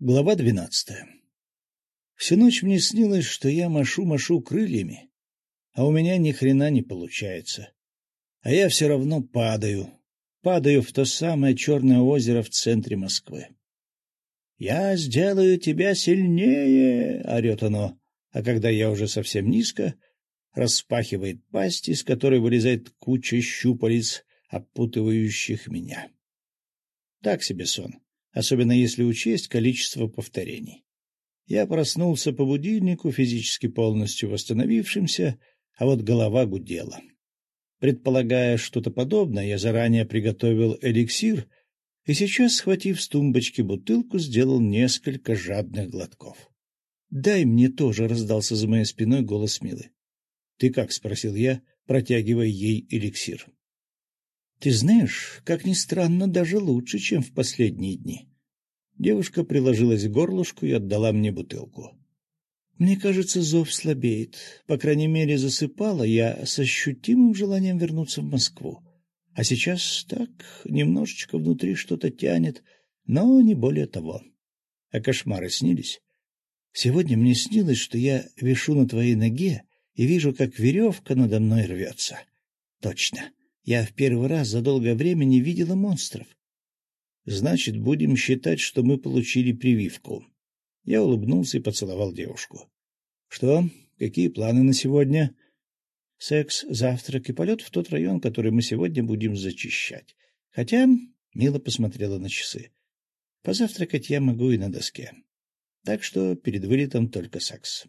Глава двенадцатая Всю ночь мне снилось, что я машу-машу крыльями, а у меня ни хрена не получается. А я все равно падаю, падаю в то самое черное озеро в центре Москвы. «Я сделаю тебя сильнее!» — орет оно, а когда я уже совсем низко, распахивает пасть, из которой вылезает куча щупалец, опутывающих меня. Так себе сон особенно если учесть количество повторений. Я проснулся по будильнику, физически полностью восстановившимся, а вот голова гудела. Предполагая что-то подобное, я заранее приготовил эликсир и сейчас, схватив с тумбочки бутылку, сделал несколько жадных глотков. — Дай мне тоже, — раздался за моей спиной голос Милы. — Ты как? — спросил я, протягивая ей эликсир. Ты знаешь, как ни странно, даже лучше, чем в последние дни. Девушка приложилась к горлышку и отдала мне бутылку. Мне кажется, зов слабеет. По крайней мере, засыпала я с ощутимым желанием вернуться в Москву. А сейчас так, немножечко внутри что-то тянет, но не более того. А кошмары снились? Сегодня мне снилось, что я вешу на твоей ноге и вижу, как веревка надо мной рвется. Точно. Я в первый раз за долгое время не видела монстров. Значит, будем считать, что мы получили прививку. Я улыбнулся и поцеловал девушку. Что? Какие планы на сегодня? Секс, завтрак и полет в тот район, который мы сегодня будем зачищать. Хотя... Мила посмотрела на часы. Позавтракать я могу и на доске. Так что перед вылетом только секс.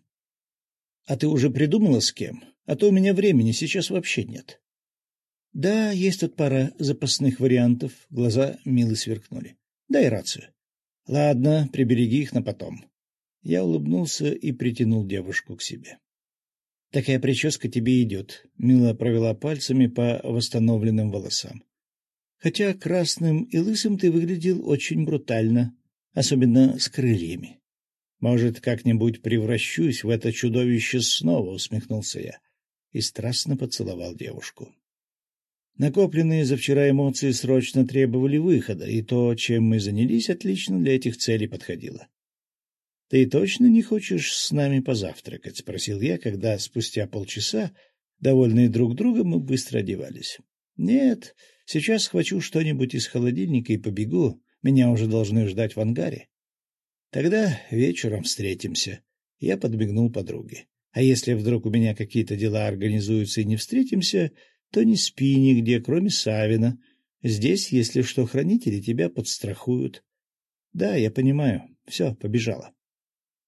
— А ты уже придумала с кем? А то у меня времени сейчас вообще нет. — Да, есть тут пара запасных вариантов. Глаза Милы сверкнули. — Дай рацию. — Ладно, прибереги их на потом. Я улыбнулся и притянул девушку к себе. — Такая прическа тебе идет. Мила провела пальцами по восстановленным волосам. Хотя красным и лысым ты выглядел очень брутально, особенно с крыльями. Может, как-нибудь превращусь в это чудовище снова, — усмехнулся я и страстно поцеловал девушку. Накопленные за вчера эмоции срочно требовали выхода, и то, чем мы занялись, отлично для этих целей подходило. — Ты точно не хочешь с нами позавтракать? — спросил я, когда спустя полчаса, довольные друг другом, мы быстро одевались. — Нет, сейчас схвачу что-нибудь из холодильника и побегу. Меня уже должны ждать в ангаре. — Тогда вечером встретимся. Я подмигнул подруге. А если вдруг у меня какие-то дела организуются и не встретимся, то не спи нигде, кроме Савина. Здесь, если что, хранители тебя подстрахуют. Да, я понимаю. Все, побежала.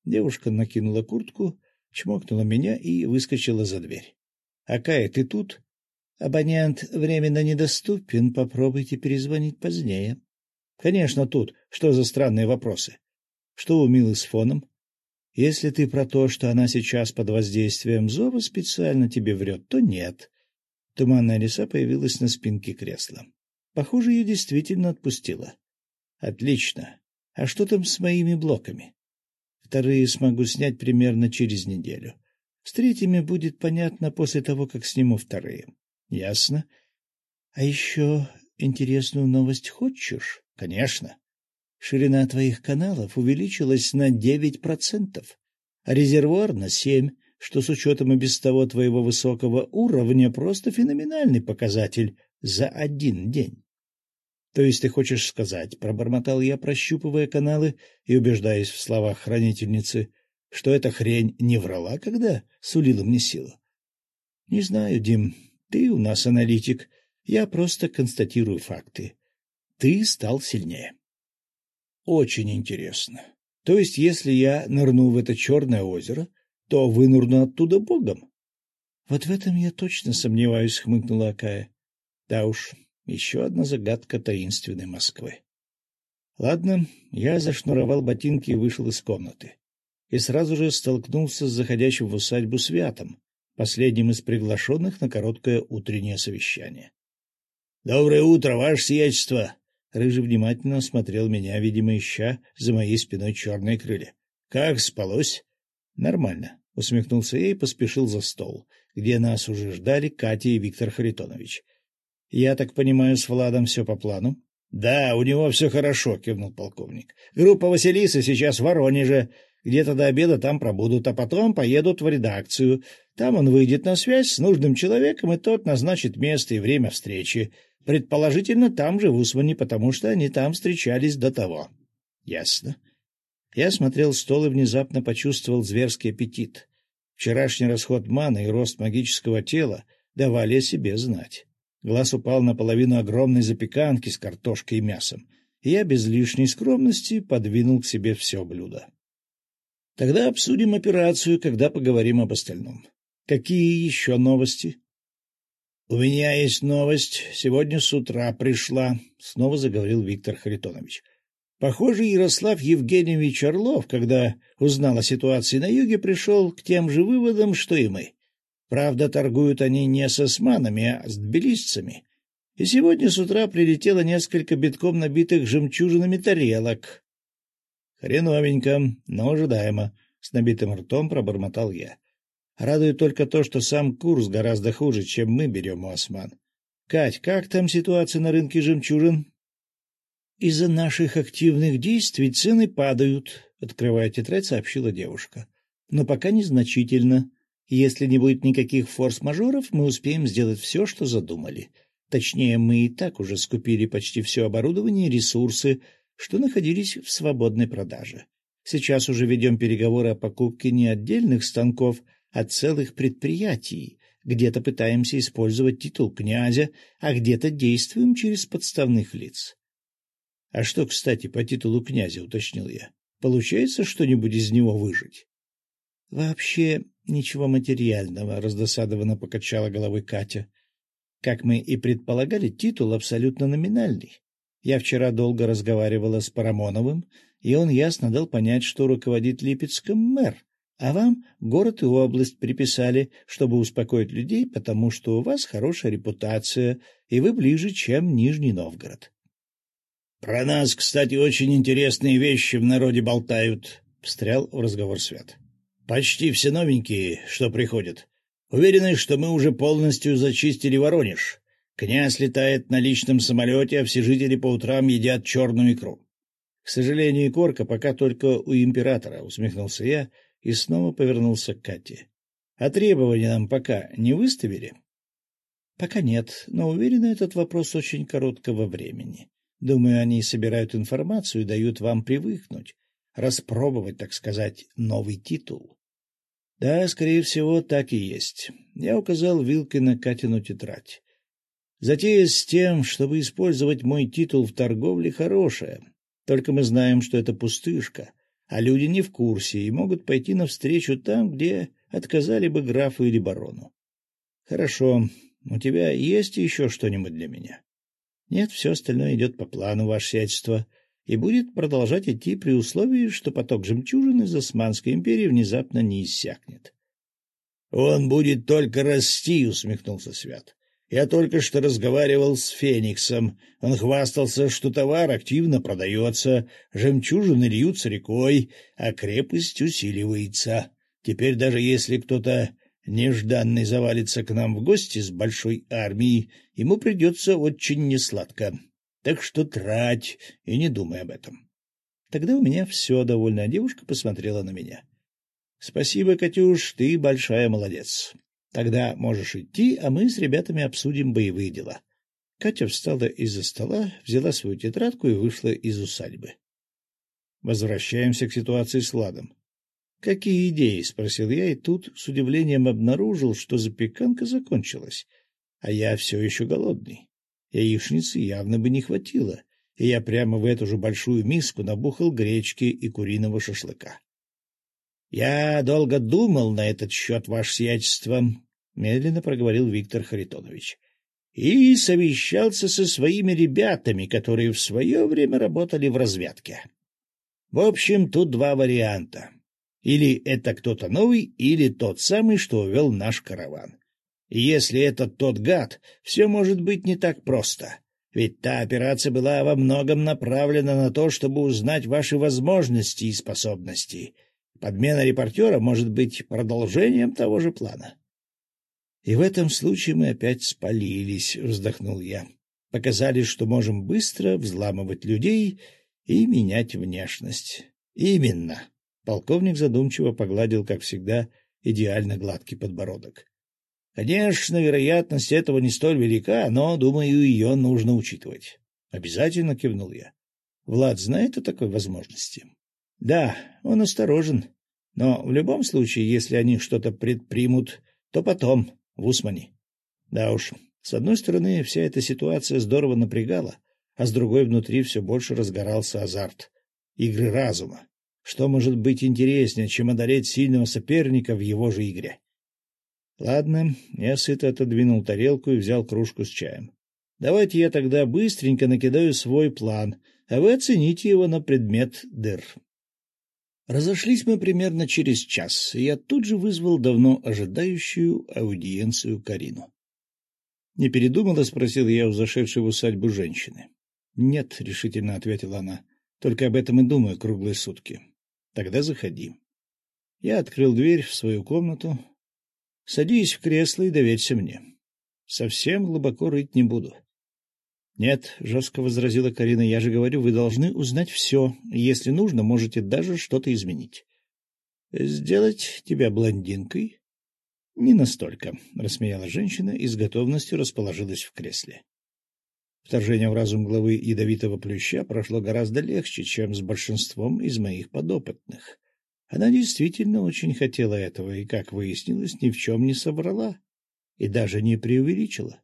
Девушка накинула куртку, чмокнула меня и выскочила за дверь. — Акая, ты тут? — Абонент временно недоступен, попробуйте перезвонить позднее. — Конечно, тут. Что за странные вопросы? Что у Милы с фоном? Если ты про то, что она сейчас под воздействием зова специально тебе врет, то нет. Туманная лиса появилась на спинке кресла. Похоже, ее действительно отпустила. Отлично. А что там с моими блоками? Вторые смогу снять примерно через неделю. С третьими будет понятно после того, как сниму вторые. Ясно. А еще интересную новость хочешь? Конечно. Ширина твоих каналов увеличилась на девять процентов, а резервуар на семь что с учетом и без того твоего высокого уровня просто феноменальный показатель за один день. — То есть ты хочешь сказать, — пробормотал я, прощупывая каналы и убеждаясь в словах хранительницы, что эта хрень не врала, когда сулила мне силу? — Не знаю, Дим, ты у нас аналитик, я просто констатирую факты. Ты стал сильнее. — Очень интересно. То есть, если я нырну в это черное озеро, то вынурну оттуда богом. — Вот в этом я точно сомневаюсь, — хмыкнула Акая. — Да уж, еще одна загадка таинственной Москвы. Ладно, я зашнуровал ботинки и вышел из комнаты. И сразу же столкнулся с заходящим в усадьбу Святом, последним из приглашенных на короткое утреннее совещание. — Доброе утро, ваше сиятельство! Рыжий внимательно осмотрел меня, видимо, ища за моей спиной черные крылья. — Как спалось? — Нормально. — усмехнулся я и поспешил за стол, где нас уже ждали Катя и Виктор Харитонович. — Я так понимаю, с Владом все по плану? — Да, у него все хорошо, — кивнул полковник. — Группа Василиса сейчас в Воронеже. Где-то до обеда там пробудут, а потом поедут в редакцию. Там он выйдет на связь с нужным человеком, и тот назначит место и время встречи. Предположительно, там же, в Усмане, потому что они там встречались до того. — Ясно. Я смотрел стол и внезапно почувствовал зверский аппетит. Вчерашний расход маны и рост магического тела давали о себе знать. Глаз упал на половину огромной запеканки с картошкой и мясом, и я без лишней скромности подвинул к себе все блюдо. Тогда обсудим операцию, когда поговорим об остальном. Какие еще новости? — У меня есть новость. Сегодня с утра пришла, — снова заговорил Виктор Харитонович. Похоже, Ярослав Евгеньевич Орлов, когда узнал о ситуации на юге, пришел к тем же выводам, что и мы. Правда, торгуют они не с османами, а с тбилисцами. И сегодня с утра прилетело несколько битком набитых жемчужинами тарелок. Хреновенько, но ожидаемо, — с набитым ртом пробормотал я. Радует только то, что сам курс гораздо хуже, чем мы берем у осман. Кать, как там ситуация на рынке жемчужин? Из-за наших активных действий цены падают, — открывая тетрадь, сообщила девушка. Но пока незначительно. Если не будет никаких форс-мажоров, мы успеем сделать все, что задумали. Точнее, мы и так уже скупили почти все оборудование и ресурсы, что находились в свободной продаже. Сейчас уже ведем переговоры о покупке не отдельных станков, а целых предприятий. Где-то пытаемся использовать титул князя, а где-то действуем через подставных лиц. — А что, кстати, по титулу князя, — уточнил я. — Получается что-нибудь из него выжить? — Вообще ничего материального, — раздосадованно покачала головой Катя. Как мы и предполагали, титул абсолютно номинальный. Я вчера долго разговаривала с Парамоновым, и он ясно дал понять, что руководит Липецком мэр, а вам город и область приписали, чтобы успокоить людей, потому что у вас хорошая репутация, и вы ближе, чем Нижний Новгород. Про нас, кстати, очень интересные вещи в народе болтают, — встрял в разговор Свят. Почти все новенькие, что приходят. Уверены, что мы уже полностью зачистили Воронеж. Князь летает на личном самолете, а все жители по утрам едят черную икру. — К сожалению, корка пока только у императора, — усмехнулся я и снова повернулся к Кате. — А требования нам пока не выставили? — Пока нет, но уверена, этот вопрос очень короткого времени. Думаю, они собирают информацию и дают вам привыкнуть, распробовать, так сказать, новый титул. Да, скорее всего, так и есть. Я указал вилкой на Катину тетрадь. Затея с тем, чтобы использовать мой титул в торговле, хорошая. Только мы знаем, что это пустышка, а люди не в курсе и могут пойти навстречу там, где отказали бы графу или барону. Хорошо, у тебя есть еще что-нибудь для меня? Нет, все остальное идет по плану, ваше сиятельство, и будет продолжать идти при условии, что поток жемчужин из Османской империи внезапно не иссякнет. — Он будет только расти, — усмехнулся Свят. — Я только что разговаривал с Фениксом. Он хвастался, что товар активно продается, жемчужины льются рекой, а крепость усиливается. Теперь даже если кто-то нежданный завалится к нам в гости с большой армией, ему придется очень несладко. Так что трать и не думай об этом. Тогда у меня все, довольная девушка посмотрела на меня. — Спасибо, Катюш, ты большая молодец. Тогда можешь идти, а мы с ребятами обсудим боевые дела. Катя встала из-за стола, взяла свою тетрадку и вышла из усадьбы. Возвращаемся к ситуации с Ладом. «Какие идеи?» — спросил я, и тут с удивлением обнаружил, что запеканка закончилась, а я все еще голодный. Яичницы явно бы не хватило, и я прямо в эту же большую миску набухал гречки и куриного шашлыка. — Я долго думал на этот счет, ваше сиятельство, — медленно проговорил Виктор Харитонович, — и совещался со своими ребятами, которые в свое время работали в разведке. В общем, тут два варианта. Или это кто-то новый, или тот самый, что увел наш караван. Если это тот гад, все может быть не так просто. Ведь та операция была во многом направлена на то, чтобы узнать ваши возможности и способности. Подмена репортера может быть продолжением того же плана. — И в этом случае мы опять спалились, — вздохнул я. Показали, что можем быстро взламывать людей и менять внешность. Именно. Полковник задумчиво погладил, как всегда, идеально гладкий подбородок. Конечно, вероятность этого не столь велика, но, думаю, ее нужно учитывать. Обязательно кивнул я. Влад знает о такой возможности? Да, он осторожен. Но в любом случае, если они что-то предпримут, то потом, в Усмане. Да уж, с одной стороны, вся эта ситуация здорово напрягала, а с другой внутри все больше разгорался азарт. Игры разума. Что может быть интереснее, чем одолеть сильного соперника в его же игре? Ладно, я сыто отодвинул тарелку и взял кружку с чаем. Давайте я тогда быстренько накидаю свой план, а вы оцените его на предмет дыр. Разошлись мы примерно через час, и я тут же вызвал давно ожидающую аудиенцию Карину. — Не передумала? — спросил я у зашедшей в усадьбу женщины. — Нет, — решительно ответила она, — только об этом и думаю круглые сутки. — Тогда заходи. Я открыл дверь в свою комнату. — Садись в кресло и доверься мне. Совсем глубоко рыть не буду. — Нет, — жестко возразила Карина, — я же говорю, вы должны узнать все. Если нужно, можете даже что-то изменить. — Сделать тебя блондинкой? — Не настолько, — рассмеяла женщина и с готовностью расположилась в кресле. Вторжение в разум главы ядовитого плюща прошло гораздо легче, чем с большинством из моих подопытных. Она действительно очень хотела этого и, как выяснилось, ни в чем не собрала и даже не преувеличила.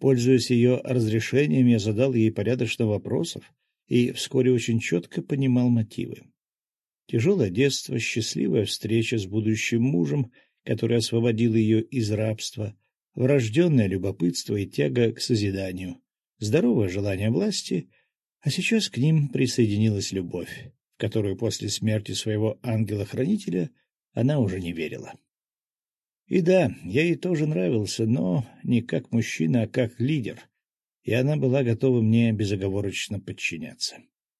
Пользуясь ее разрешением, я задал ей порядочно вопросов и вскоре очень четко понимал мотивы. Тяжелое детство, счастливая встреча с будущим мужем, который освободил ее из рабства, врожденное любопытство и тяга к созиданию, здоровое желание власти, а сейчас к ним присоединилась любовь, в которую после смерти своего ангела-хранителя она уже не верила. И да, я ей тоже нравился, но не как мужчина, а как лидер, и она была готова мне безоговорочно подчиняться.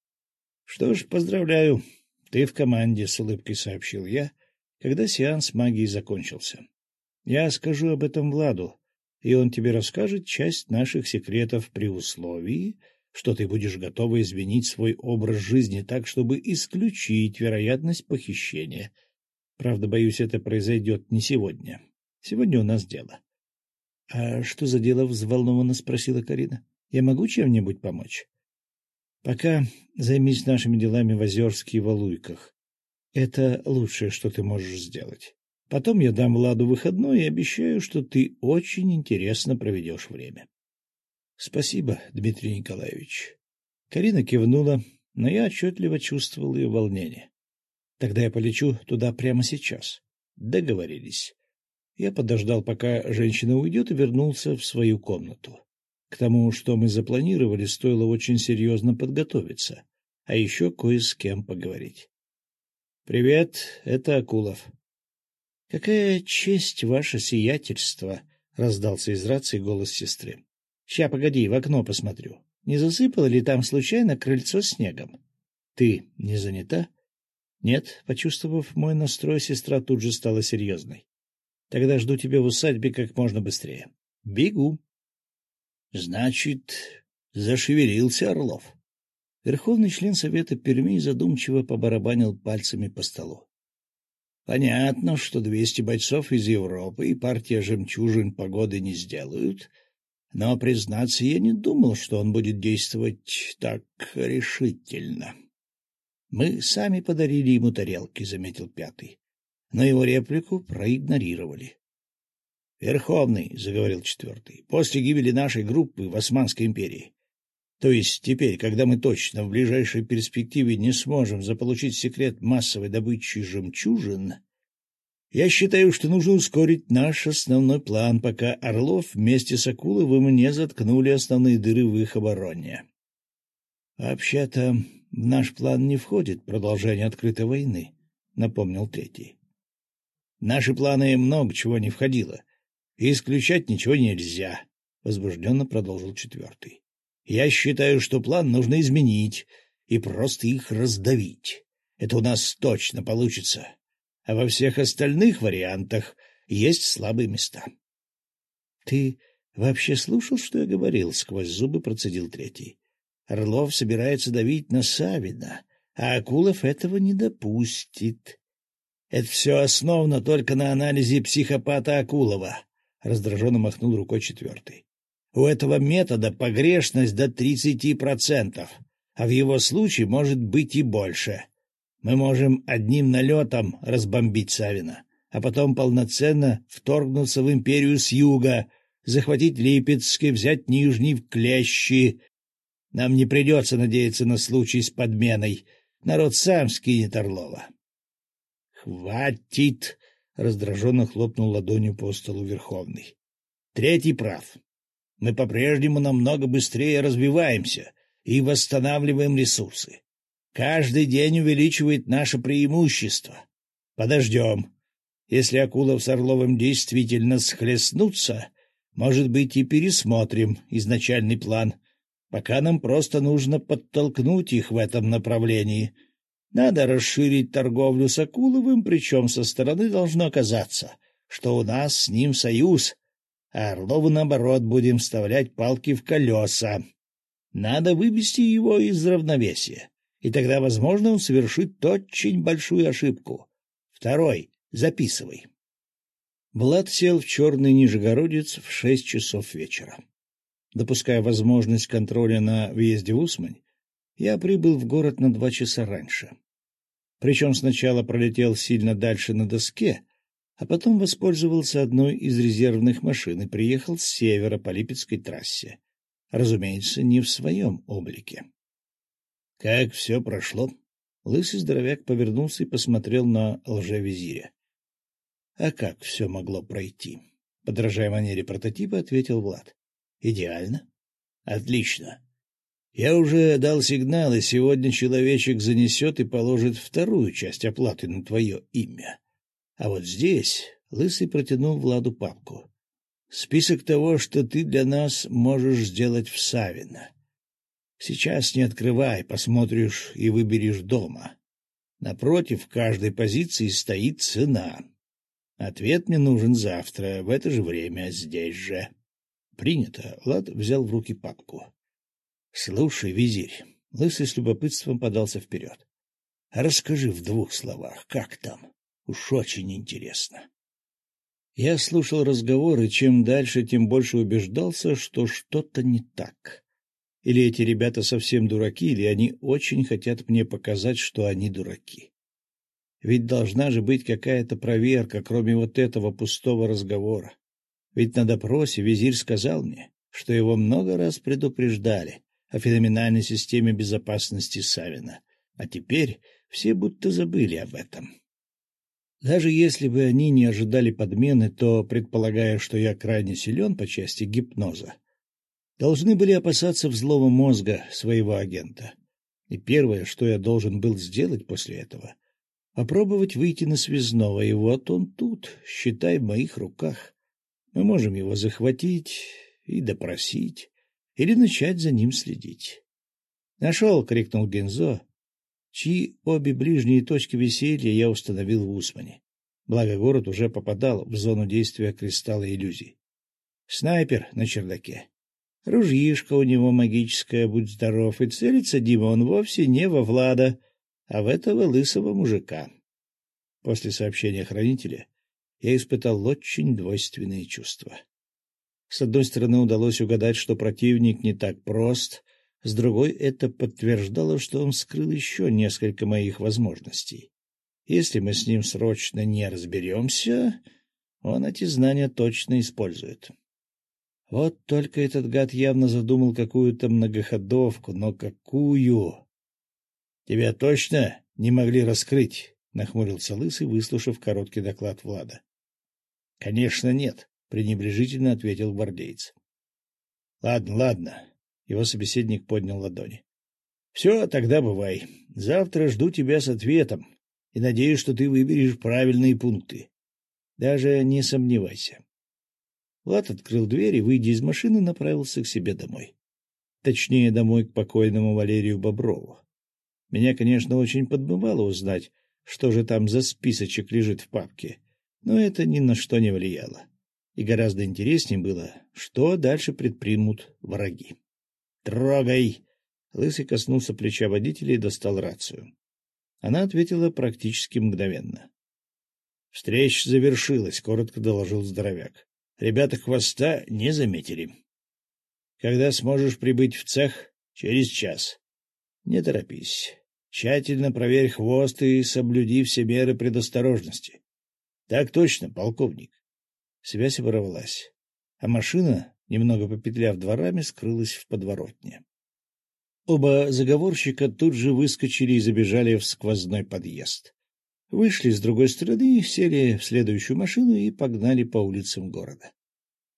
— Что ж, поздравляю, ты в команде, — с улыбкой сообщил я, когда сеанс магии закончился. — Я скажу об этом Владу, и он тебе расскажет часть наших секретов при условии, что ты будешь готова изменить свой образ жизни так, чтобы исключить вероятность похищения — Правда, боюсь, это произойдет не сегодня. Сегодня у нас дело. — А что за дело? — взволнованно спросила Карина. — Я могу чем-нибудь помочь? — Пока займись нашими делами в Озерске и Валуйках. Это лучшее, что ты можешь сделать. Потом я дам Владу выходной и обещаю, что ты очень интересно проведешь время. — Спасибо, Дмитрий Николаевич. Карина кивнула, но я отчетливо чувствовал ее волнение. Тогда я полечу туда прямо сейчас. Договорились. Я подождал, пока женщина уйдет, и вернулся в свою комнату. К тому, что мы запланировали, стоило очень серьезно подготовиться, а еще кое с кем поговорить. — Привет, это Акулов. — Какая честь, ваше сиятельство! — раздался из рации голос сестры. — Ща, погоди, в окно посмотрю. Не засыпало ли там случайно крыльцо снегом? — Ты не занята? —— Нет, почувствовав мой настрой, сестра тут же стала серьезной. — Тогда жду тебя в усадьбе как можно быстрее. — Бегу. — Значит, зашевелился Орлов. Верховный член Совета Перми задумчиво побарабанил пальцами по столу. Понятно, что двести бойцов из Европы и партия «Жемчужин» погоды не сделают, но, признаться, я не думал, что он будет действовать так решительно. — Мы сами подарили ему тарелки, — заметил пятый. Но его реплику проигнорировали. — Верховный, — заговорил четвертый, — после гибели нашей группы в Османской империи. То есть теперь, когда мы точно в ближайшей перспективе не сможем заполучить секрет массовой добычи жемчужин, я считаю, что нужно ускорить наш основной план, пока Орлов вместе с Акуловым не заткнули основные дыры в их обороне. Вообще-то, в наш план не входит продолжение открытой войны, — напомнил третий. — Наши планы много чего не входило, и исключать ничего нельзя, — возбужденно продолжил четвертый. — Я считаю, что план нужно изменить и просто их раздавить. Это у нас точно получится. А во всех остальных вариантах есть слабые места. — Ты Вообще слушал, что я говорил? — сквозь зубы процедил третий. Орлов собирается давить на Савина, а Акулов этого не допустит. — Это все основано только на анализе психопата Акулова, — раздраженно махнул рукой четвертый. — У этого метода погрешность до тридцати процентов, а в его случае может быть и больше. Мы можем одним налетом разбомбить Савина, а потом полноценно вторгнуться в империю с юга, захватить Липецк и взять Нижний в клещи. Нам не придется надеяться на случай с подменой. Народ сам скинет Орлова. — Хватит! — раздраженно хлопнул ладонью по столу Верховный. — Третий прав. Мы по-прежнему намного быстрее развиваемся и восстанавливаем ресурсы. Каждый день увеличивает наше преимущество. Подождем. Если Акулов с Орловым действительно схлестнутся, может быть, и пересмотрим изначальный план. Пока нам просто нужно подтолкнуть их в этом направлении. Надо расширить торговлю с Акуловым, причем со стороны должно оказаться, что у нас с ним союз, а Орлову, наоборот, будем вставлять палки в колеса. Надо вывести его из равновесия, и тогда, возможно, он совершит очень большую ошибку. Второй. Записывай. Влад сел в черный Нижегородец в шесть часов вечера. Допуская возможность контроля на въезде в Усмань, я прибыл в город на два часа раньше. Причем сначала пролетел сильно дальше на доске, а потом воспользовался одной из резервных машин и приехал с севера по Липецкой трассе. Разумеется, не в своем облике. — Как все прошло? Лысый здоровяк повернулся и посмотрел на лжевизиря. А как все могло пройти? Подражая манере прототипа, ответил Влад. Идеально. Отлично. Я уже дал сигнал, и сегодня человечек занесет и положит вторую часть оплаты на твое имя. А вот здесь Лысый протянул Владу папку. Список того, что ты для нас можешь сделать в Савино. Сейчас не открывай, посмотришь и выберешь дома. Напротив каждой позиции стоит цена. Ответ мне нужен завтра, в это же время, здесь же. Принято. Влад взял в руки папку. — Слушай, визирь. Лысый с любопытством подался вперед. — Расскажи в двух словах, как там? Уж очень интересно. Я слушал разговор, и чем дальше, тем больше убеждался, что что-то не так. Или эти ребята совсем дураки, или они очень хотят мне показать, что они дураки. Ведь должна же быть какая-то проверка, кроме вот этого пустого разговора. Ведь на допросе визирь сказал мне, что его много раз предупреждали о феноменальной системе безопасности Савина, а теперь все будто забыли об этом. Даже если бы они не ожидали подмены, то, предполагая, что я крайне силен по части гипноза, должны были опасаться взлома мозга своего агента. И первое, что я должен был сделать после этого — Попробовать выйти на связного, и вот он тут, считай, в моих руках. Мы можем его захватить и допросить, или начать за ним следить. «Нашел!» — крикнул Гензо, чьи обе ближние точки веселья я установил в Усмане. Благо город уже попадал в зону действия кристалла иллюзий. Снайпер на чердаке. Ружьишко у него магическое, будь здоров, и целится Дима он вовсе не во Влада, а в этого лысого мужика. После сообщения хранителя я испытал очень двойственные чувства. С одной стороны, удалось угадать, что противник не так прост, с другой это подтверждало, что он скрыл еще несколько моих возможностей. Если мы с ним срочно не разберемся, он эти знания точно использует. Вот только этот гад явно задумал какую-то многоходовку, но какую? Тебя точно не могли раскрыть? — нахмурился Лысый, выслушав короткий доклад Влада. — Конечно, нет, — пренебрежительно ответил гвардейц. — Ладно, ладно. Его собеседник поднял ладони. — Все, тогда бывай. Завтра жду тебя с ответом и надеюсь, что ты выберешь правильные пункты. Даже не сомневайся. Влад открыл дверь и, выйдя из машины, направился к себе домой. Точнее, домой к покойному Валерию Боброву. Меня, конечно, очень подмывало узнать, что же там за списочек лежит в папке, но это ни на что не влияло. И гораздо интереснее было, что дальше предпримут враги. «Трогай!» Лысый коснулся плеча водителя и достал рацию. Она ответила практически мгновенно. «Встреча завершилась», — коротко доложил здоровяк. «Ребята хвоста не заметили». «Когда сможешь прибыть в цех?» «Через час». «Не торопись. Тщательно проверь хвост и соблюди все меры предосторожности». «Так точно, полковник». Связь оборвалась, а машина, немного попетляв дворами, скрылась в подворотне. Оба заговорщика тут же выскочили и забежали в сквозной подъезд. Вышли с другой стороны, сели в следующую машину и погнали по улицам города.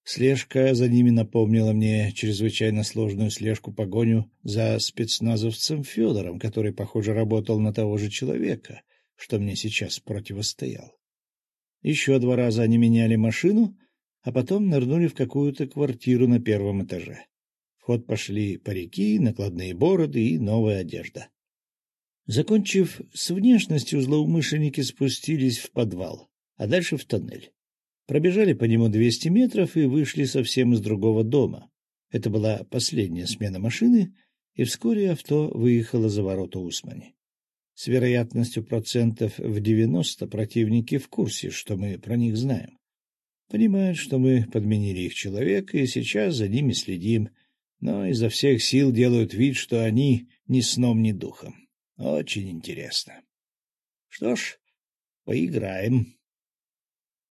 Слежка за ними напомнила мне чрезвычайно сложную слежку-погоню за спецназовцем Федором, который, похоже, работал на того же человека, что мне сейчас противостоял. Еще два раза они меняли машину, а потом нырнули в какую-то квартиру на первом этаже. В ход пошли парики, накладные бороды и новая одежда. Закончив с внешностью, злоумышленники спустились в подвал, а дальше в тоннель. Пробежали по нему двести метров и вышли совсем из другого дома. Это была последняя смена машины, и вскоре авто выехало за ворота Усмани. С вероятностью процентов в девяносто противники в курсе, что мы про них знаем. Понимают, что мы подменили их человека, и сейчас за ними следим, но изо всех сил делают вид, что они ни сном, ни духом. Очень интересно. Что ж, поиграем.